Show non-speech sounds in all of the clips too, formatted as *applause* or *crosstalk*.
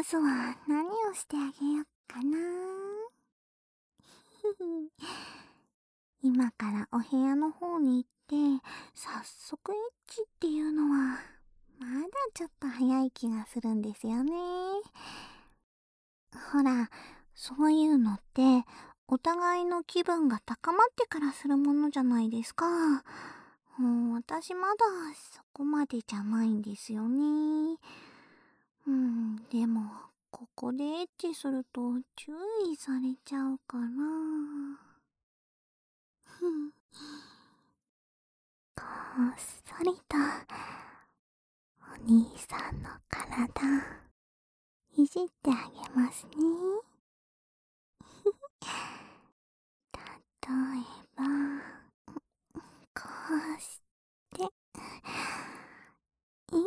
まずは何をしてあげよっかな。*laughs* 今からお部屋の方に行って、早速エッチっていうのは、まだちょっと早い気がするんですよね。ほら、そういうのって、お互いの気分が高まってからするものじゃないですか。もう私まだそこまでじゃないんですよね。うん、でも、ここでエッチすると注意されちゃうから。ふん。こっそりと、お兄さんの体、いじってあげますね。例えば、こうして、いい。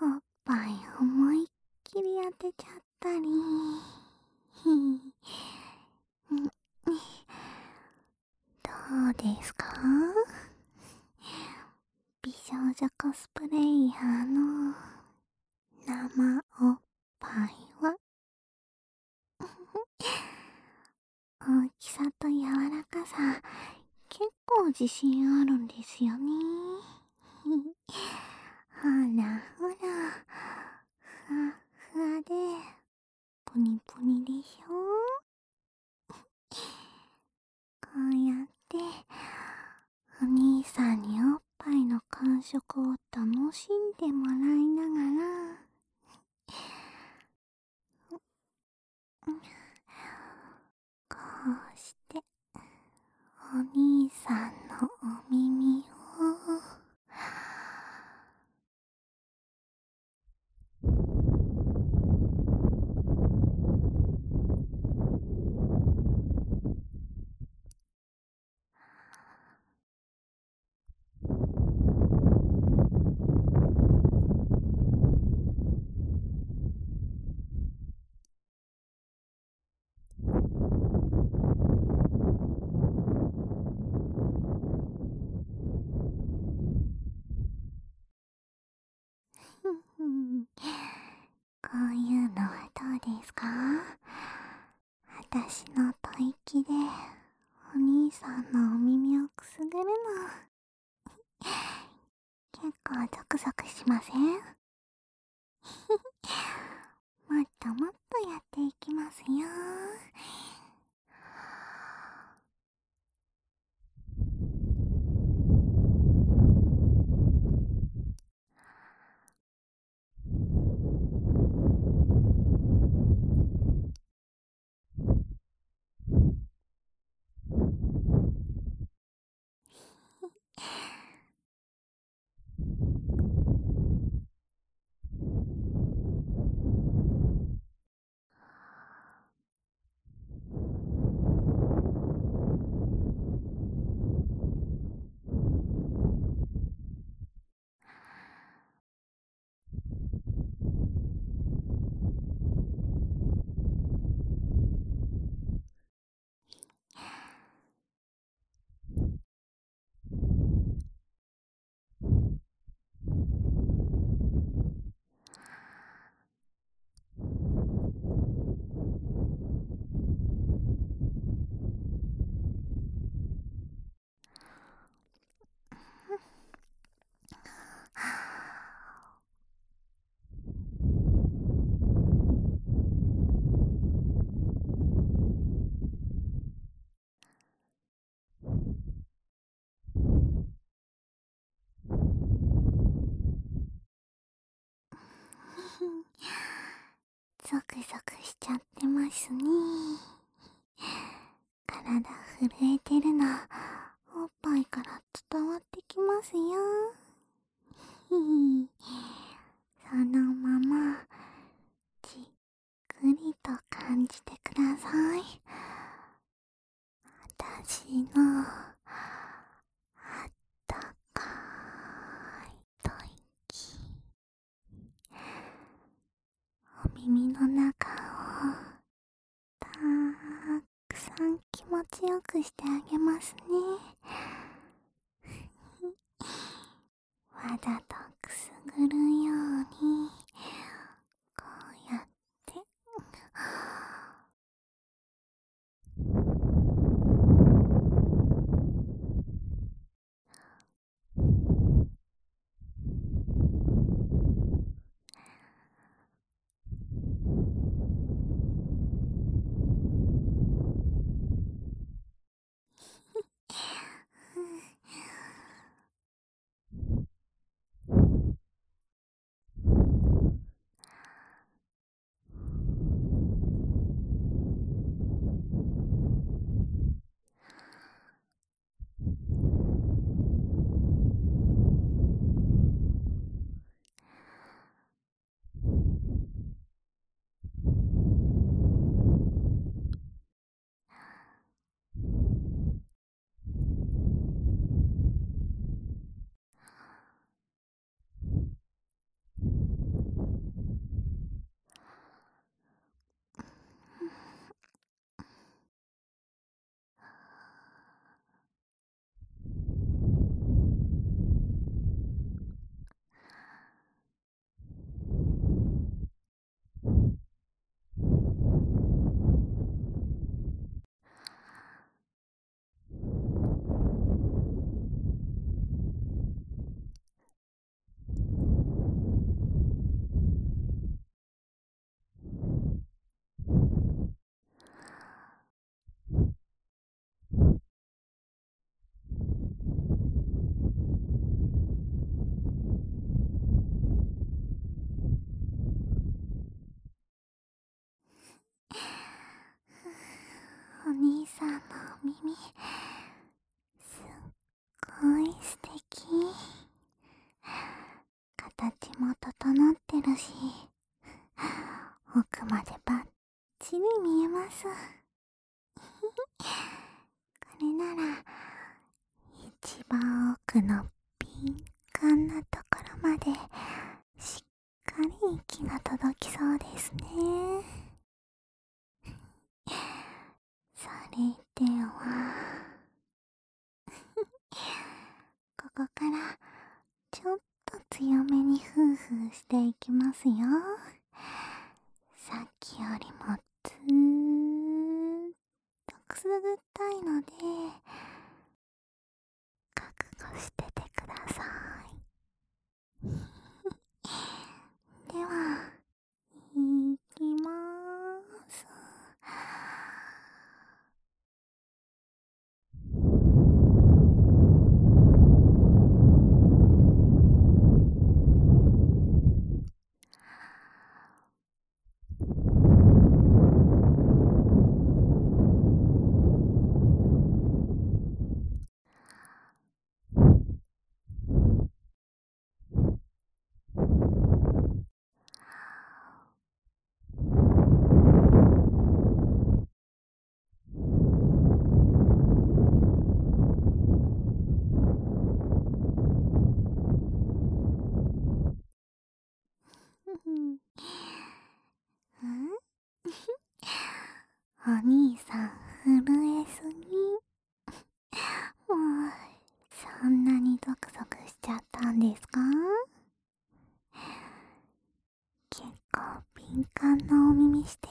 おっぱい思いっきり当てちゃったり、*laughs* どうですか？美少女コスプレイヤーの生おっぱいは？*laughs* 大きさと柔らかさ結構自信あるんですよねほらほらふわふわでぷにぷにでしょこうやってお兄さんにおっぱいの感触を楽しんでもらいながらこうしてお兄さんのお耳をこういうのはどうですか？私の吐息でお兄さんのお耳をくすぐるの。結構ゾクゾクしません？*laughs* もっともっとやっていきますよ。ゾクゾクしちゃってますね。体震えてるのおっぱいから伝わってきますよ。ひ *laughs* ひそのままじっくりと感じてください。私のあったかい吐息お耳の中をたくさん気持ちよくしてあげますね。見えます。*laughs* これなら、一番奥の敏感なところまで、しっかり息が届きそうですね。*laughs* それでは、*laughs* ここからちょっと強めにフーフーしていきますよ。さっきよりもくすぐったいので、覚悟しててください。では、いきまーす。お兄さん震えすぎ。もう、そんなにゾクゾクしちゃったんですか？結構敏感なお耳して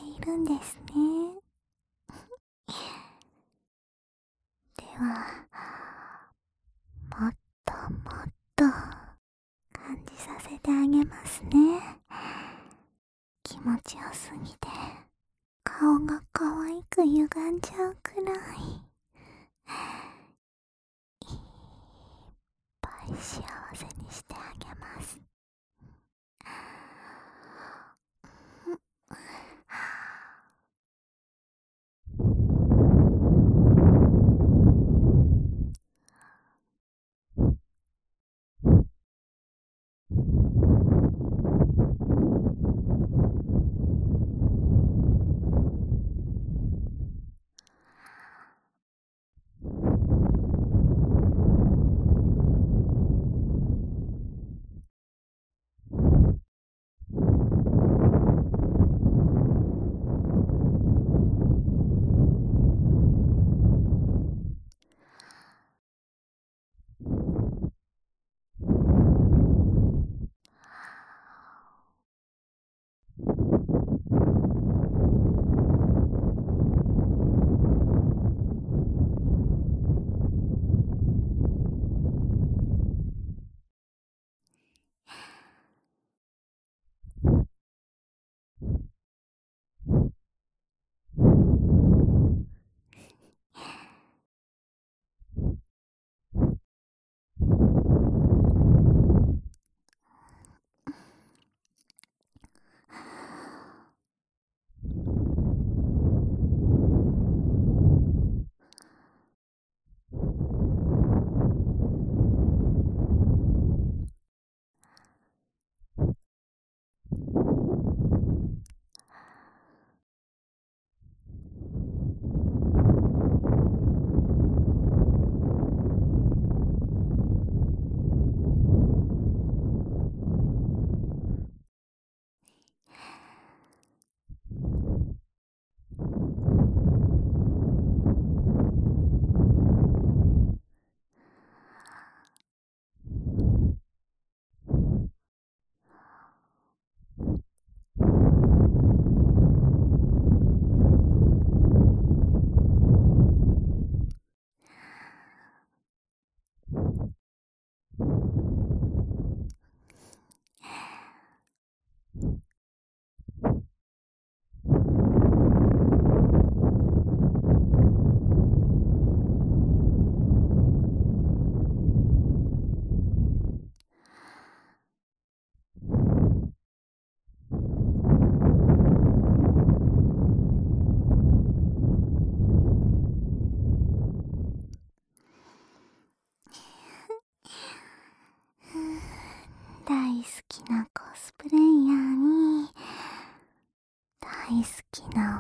鼻を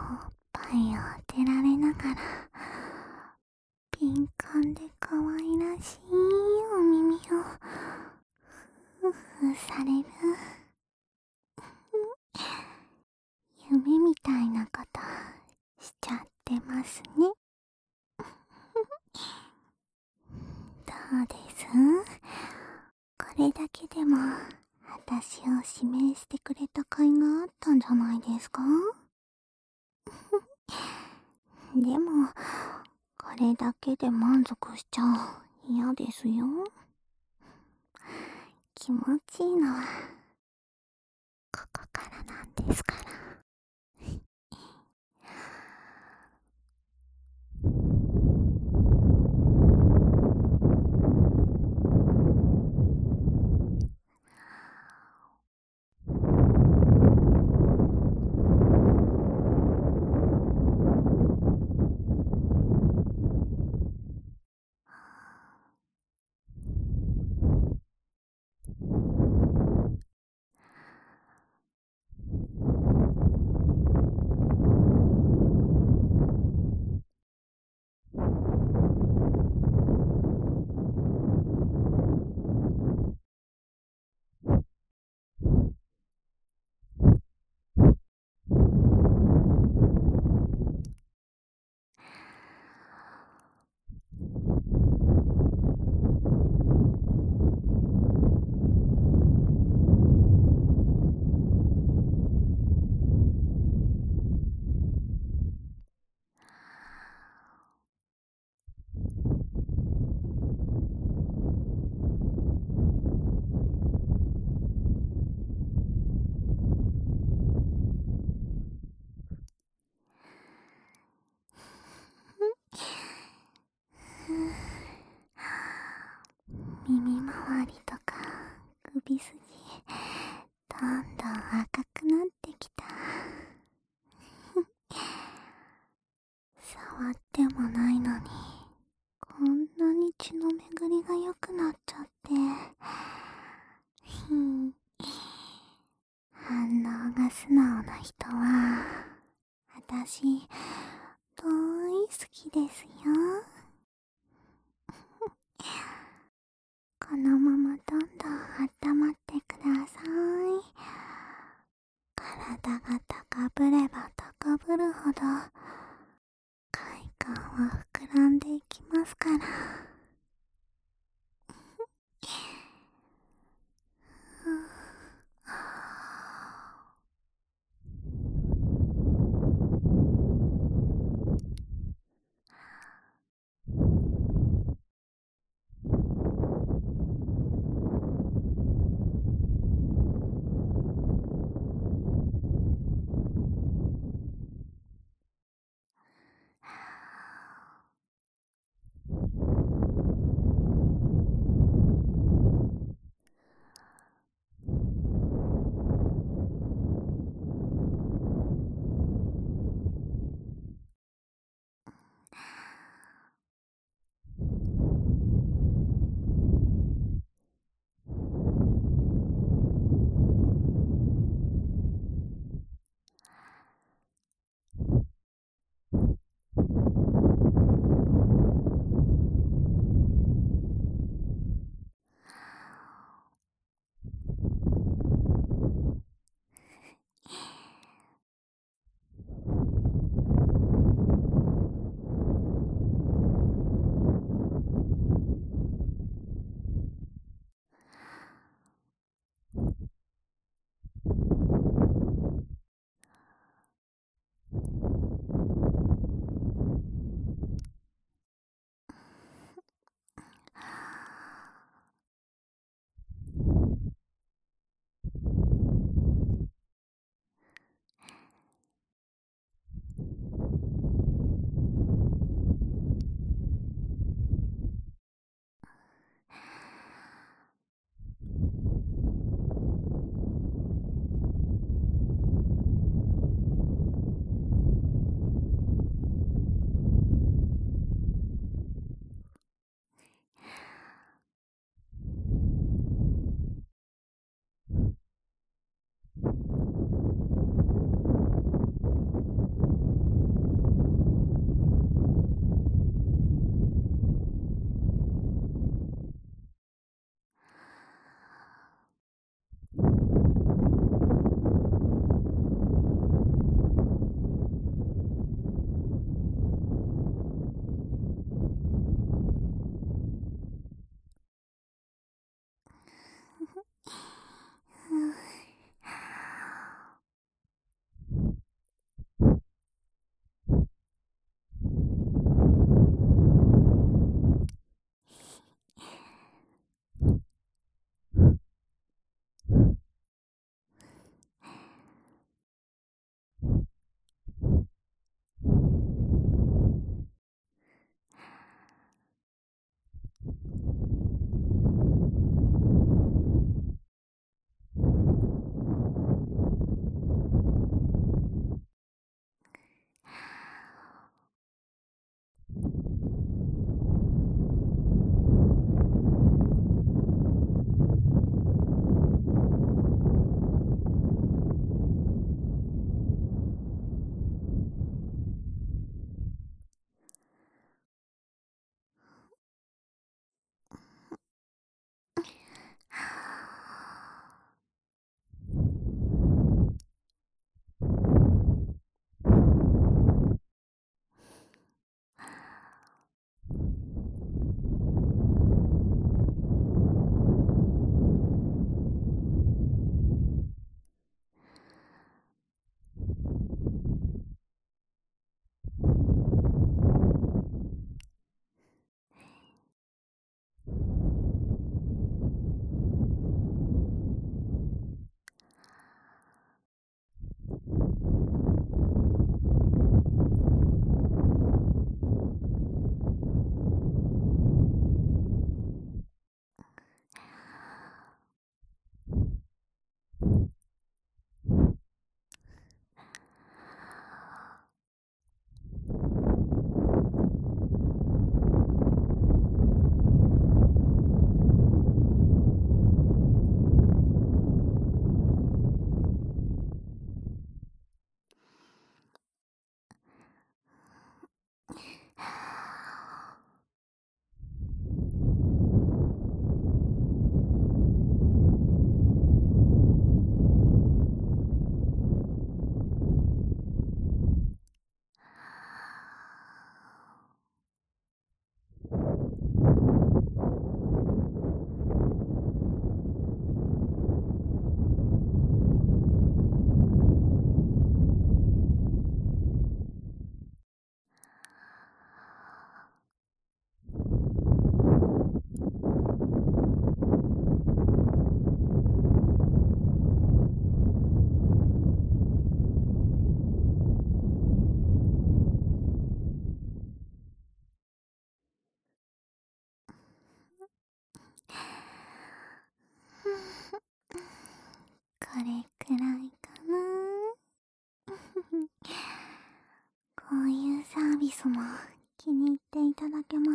パイを当てられながらタが高ぶれば高ぶるほど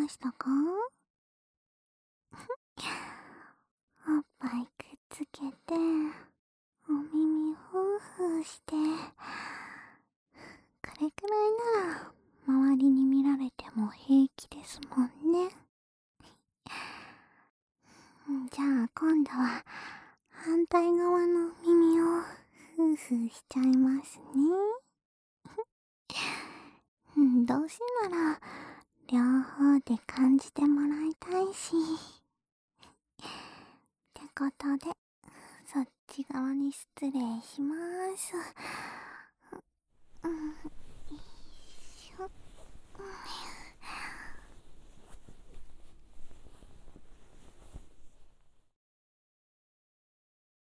ましたか？おっぱいくっつけてお耳ふうふうしてこれくらいなら周りに見られても平気ですもんね。じゃあ今度は反対側の耳をふうふうしちゃいますねどうせなら両って感じてもらいたいし *laughs* ってことでそっち側に失礼します。